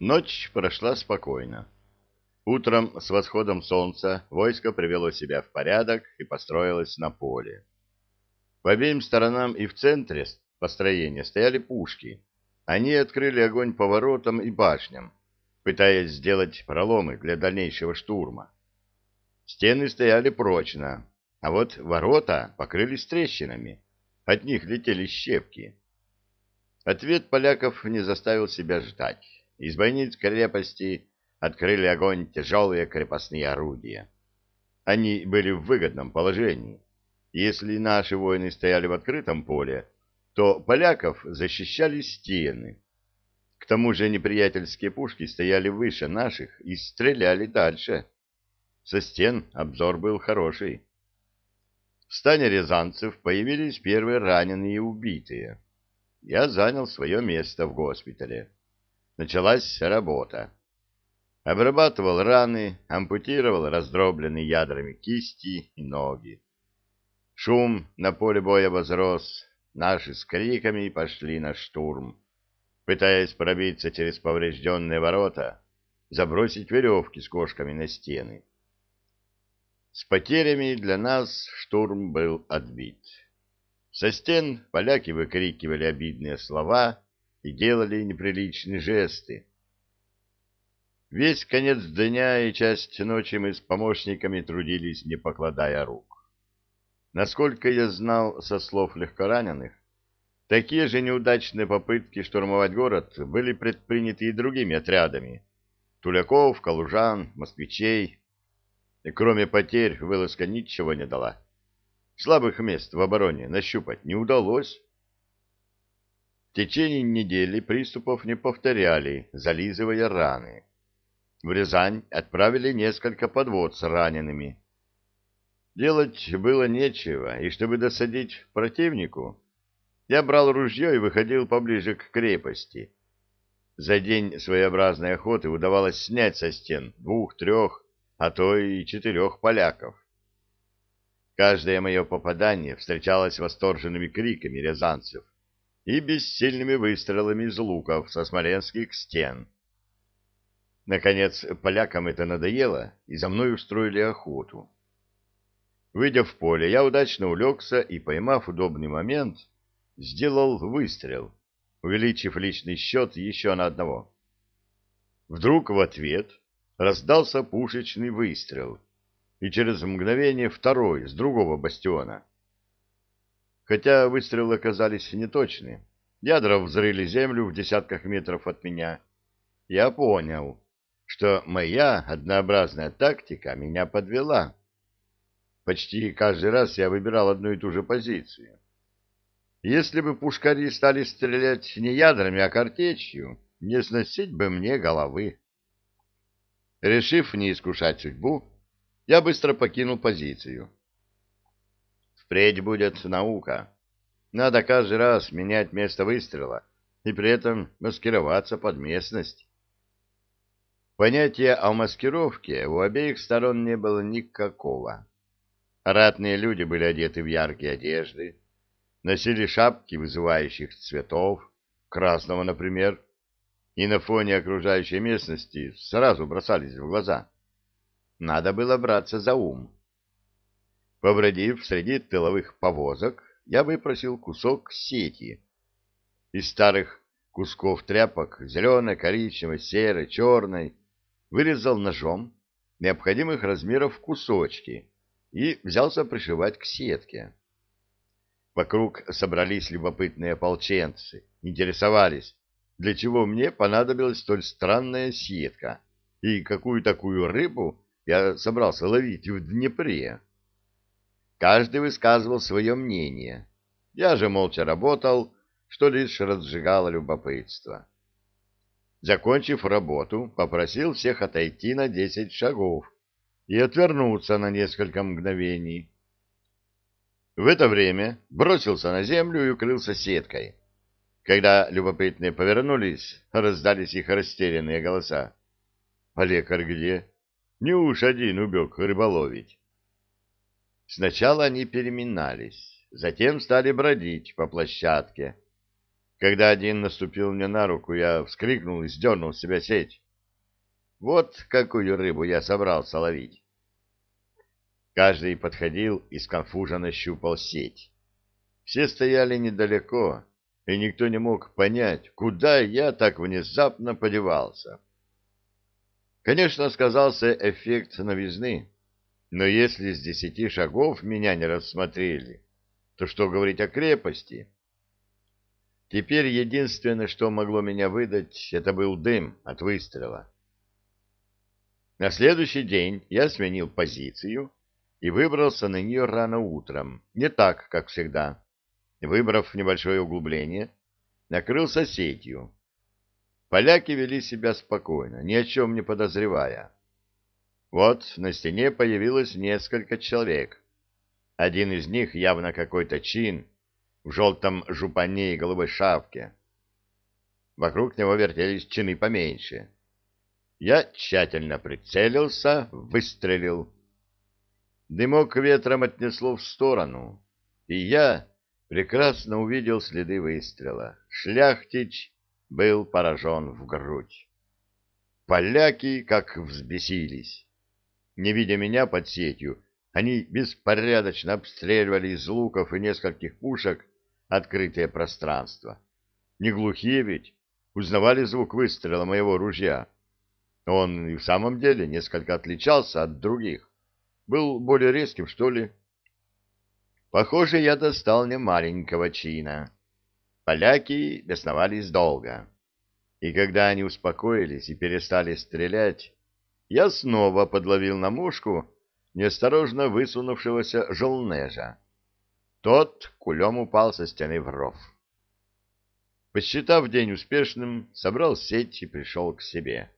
Ночь прошла спокойно. Утром с восходом солнца войско привело себя в порядок и построилось на поле. По обеим сторонам и в центре построения стояли пушки. Они открыли огонь по воротам и башням, пытаясь сделать проломы для дальнейшего штурма. Стены стояли прочно, а вот ворота покрылись трещинами. От них летели щепки. Ответ поляков не заставил себя ждать. Из бойниц крепости открыли огонь тяжелые крепостные орудия. Они были в выгодном положении. Если наши воины стояли в открытом поле, то поляков защищали стены. К тому же неприятельские пушки стояли выше наших и стреляли дальше. Со стен обзор был хороший. В стане рязанцев появились первые раненые и убитые. Я занял свое место в госпитале началась работа. Обрабатывал раны, ампутировал раздробленные ядрами кисти и ноги. Шум на поле боя возрос, наши с криками пошли на штурм, пытаясь пробиться через поврежденные ворота, забросить веревки с кошками на стены. С потерями для нас штурм был отбит. Со стен поляки выкрикивали обидные слова и делали неприличные жесты. Весь конец дня и часть ночи мы с помощниками трудились, не покладая рук. Насколько я знал со слов легкораненых, такие же неудачные попытки штурмовать город были предприняты и другими отрядами — Туляков, Калужан, Москвичей. И кроме потерь вылазка ничего не дала. Слабых мест в обороне нащупать не удалось. Течение недели приступов не повторяли, зализывая раны. В Рязань отправили несколько подвод с ранеными. Делать было нечего, и чтобы досадить противнику, я брал ружье и выходил поближе к крепости. За день своеобразной охоты удавалось снять со стен двух, трех, а то и четырех поляков. Каждое мое попадание встречалось восторженными криками рязанцев и бессильными выстрелами из луков со смоленских стен. Наконец, полякам это надоело, и за мной устроили охоту. Выйдя в поле, я удачно улегся и, поймав удобный момент, сделал выстрел, увеличив личный счет еще на одного. Вдруг в ответ раздался пушечный выстрел, и через мгновение второй с другого бастиона хотя выстрелы оказались неточны. Ядра взрыли землю в десятках метров от меня. Я понял, что моя однообразная тактика меня подвела. Почти каждый раз я выбирал одну и ту же позицию. Если бы пушкари стали стрелять не ядрами, а картечью, не сносить бы мне головы. Решив не искушать судьбу, я быстро покинул позицию. Впредь будет наука. Надо каждый раз менять место выстрела и при этом маскироваться под местность. Понятия о маскировке у обеих сторон не было никакого. Ратные люди были одеты в яркие одежды, носили шапки вызывающих цветов, красного, например, и на фоне окружающей местности сразу бросались в глаза. Надо было браться за ум. Побродив среди тыловых повозок, я выпросил кусок сети. Из старых кусков тряпок, зеленой, коричневой, серой, черной, вырезал ножом необходимых размеров кусочки и взялся пришивать к сетке. Вокруг собрались любопытные ополченцы, интересовались, для чего мне понадобилась столь странная сетка и какую такую рыбу я собрался ловить в Днепре. Каждый высказывал свое мнение. Я же молча работал, что лишь разжигало любопытство. Закончив работу, попросил всех отойти на десять шагов и отвернуться на несколько мгновений. В это время бросился на землю и укрылся сеткой. Когда любопытные повернулись, раздались их растерянные голоса. — А лекарь где? Не уж один убег рыболовить. Сначала они переминались, затем стали бродить по площадке. Когда один наступил мне на руку, я вскрикнул и сдернул с себя сеть. Вот какую рыбу я собрался ловить. Каждый подходил и сконфуженно щупал сеть. Все стояли недалеко, и никто не мог понять, куда я так внезапно подевался. Конечно, сказался эффект новизны, но если с десяти шагов меня не рассмотрели, то что говорить о крепости? Теперь единственное, что могло меня выдать, это был дым от выстрела. На следующий день я сменил позицию и выбрался на нее рано утром, не так, как всегда. Выбрав небольшое углубление, накрылся сетью. Поляки вели себя спокойно, ни о чем не подозревая. Вот на стене появилось несколько человек. Один из них явно какой-то чин, в желтом жупане и голубой шапке. Вокруг него вертелись чины поменьше. Я тщательно прицелился, выстрелил. Дымок ветром отнесло в сторону, и я прекрасно увидел следы выстрела. Шляхтич был поражен в грудь. Поляки как взбесились. Не видя меня под сетью, они беспорядочно обстреливали из луков и нескольких пушек открытое пространство. Не глухие ведь, узнавали звук выстрела моего ружья. Он и в самом деле несколько отличался от других был более резким, что ли. Похоже, я достал не маленького чина. Поляки бесновались долго. И когда они успокоились и перестали стрелять, я снова подловил на мушку неосторожно высунувшегося желнежа. Тот кулем упал со стены в ров. Посчитав день успешным, собрал сеть и пришел к себе.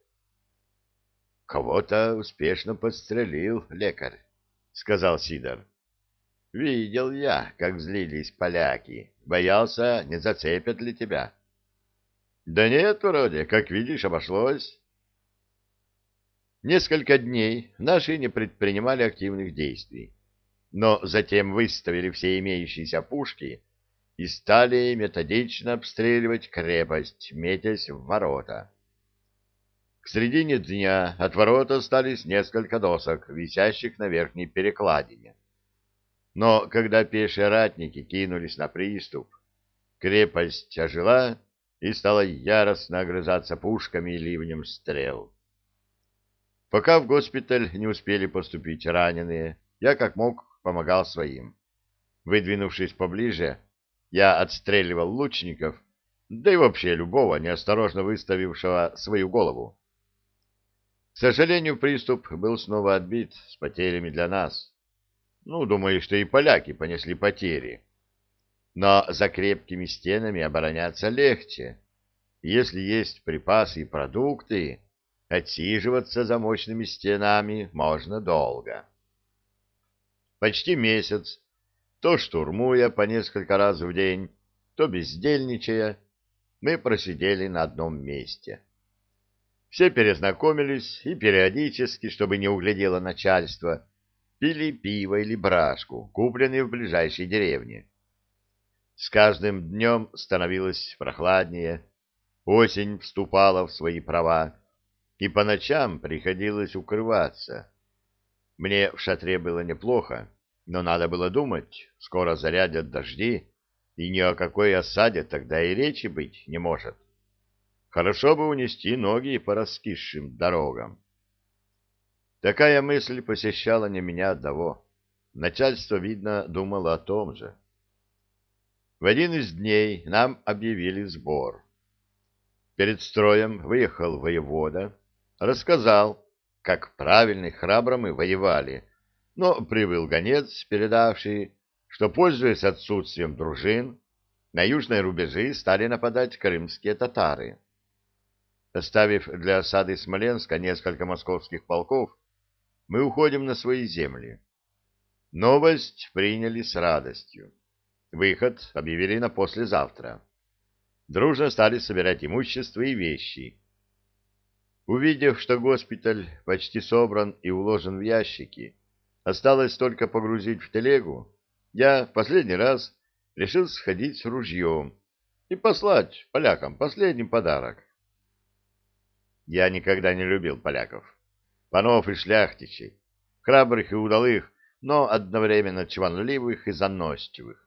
Кого-то успешно подстрелил лекарь, — сказал Сидор. — Видел я, как взлились поляки. Боялся, не зацепят ли тебя. — Да нет, вроде, как видишь, обошлось. Несколько дней наши не предпринимали активных действий, но затем выставили все имеющиеся пушки и стали методично обстреливать крепость, метясь в ворота. К середине дня от ворот остались несколько досок, висящих на верхней перекладине. Но когда пешие ратники кинулись на приступ, крепость ожила и стала яростно огрызаться пушками и ливнем стрел. Пока в госпиталь не успели поступить раненые, я как мог помогал своим. Выдвинувшись поближе, я отстреливал лучников, да и вообще любого, неосторожно выставившего свою голову. К сожалению, приступ был снова отбит с потерями для нас. Ну, думаю, что и поляки понесли потери. Но за крепкими стенами обороняться легче. Если есть припасы и продукты, отсиживаться за мощными стенами можно долго. Почти месяц, то штурмуя по несколько раз в день, то бездельничая, мы просидели на одном месте. Все перезнакомились и периодически, чтобы не углядело начальство, пили пиво или брашку, купленные в ближайшей деревне. С каждым днем становилось прохладнее, осень вступала в свои права, и по ночам приходилось укрываться. Мне в шатре было неплохо, но надо было думать, скоро зарядят дожди, и ни о какой осаде тогда и речи быть не может. Хорошо бы унести ноги по раскисшим дорогам. Такая мысль посещала не меня одного. Начальство, видно, думало о том же. В один из дней нам объявили сбор. Перед строем выехал воевода, рассказал, как правильно и храбро мы воевали, но прибыл гонец, передавший, что, пользуясь отсутствием дружин, на южной рубежи стали нападать крымские татары. Оставив для осады Смоленска несколько московских полков, мы уходим на свои земли. Новость приняли с радостью. Выход объявили на послезавтра. Дружно стали собирать имущество и вещи. Увидев, что госпиталь почти собран и уложен в ящики, осталось только погрузить в телегу, я в последний раз решил сходить с ружьем и послать полякам последний подарок. Я никогда не любил поляков, панов и шляхтичей, храбрых и удалых, но одновременно чванливых и заносчивых.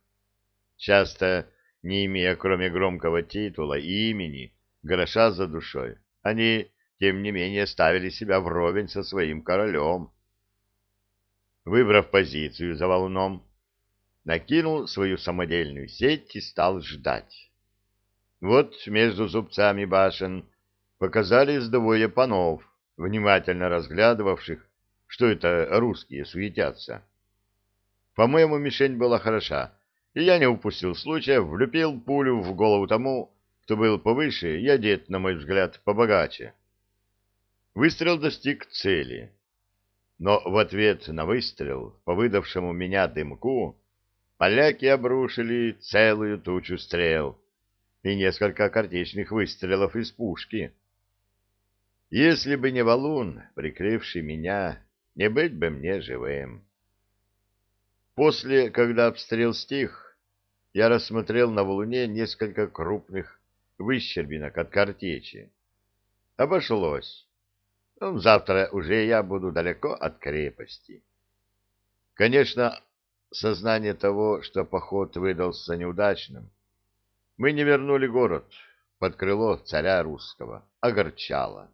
Часто, не имея кроме громкого титула и имени, гроша за душой, они, тем не менее, ставили себя вровень со своим королем. Выбрав позицию за волном, накинул свою самодельную сеть и стал ждать. Вот между зубцами башен показались двое панов, внимательно разглядывавших, что это русские суетятся. По-моему, мишень была хороша, и я не упустил случая, влюпил пулю в голову тому, кто был повыше и одет, на мой взгляд, побогаче. Выстрел достиг цели. Но в ответ на выстрел, по выдавшему меня дымку, поляки обрушили целую тучу стрел и несколько картечных выстрелов из пушки. Если бы не валун, прикрывший меня, не быть бы мне живым. После, когда обстрел стих, я рассмотрел на валуне несколько крупных выщербинок от картечи. Обошлось. Завтра уже я буду далеко от крепости. Конечно, сознание того, что поход выдался неудачным, мы не вернули город под крыло царя русского, огорчало.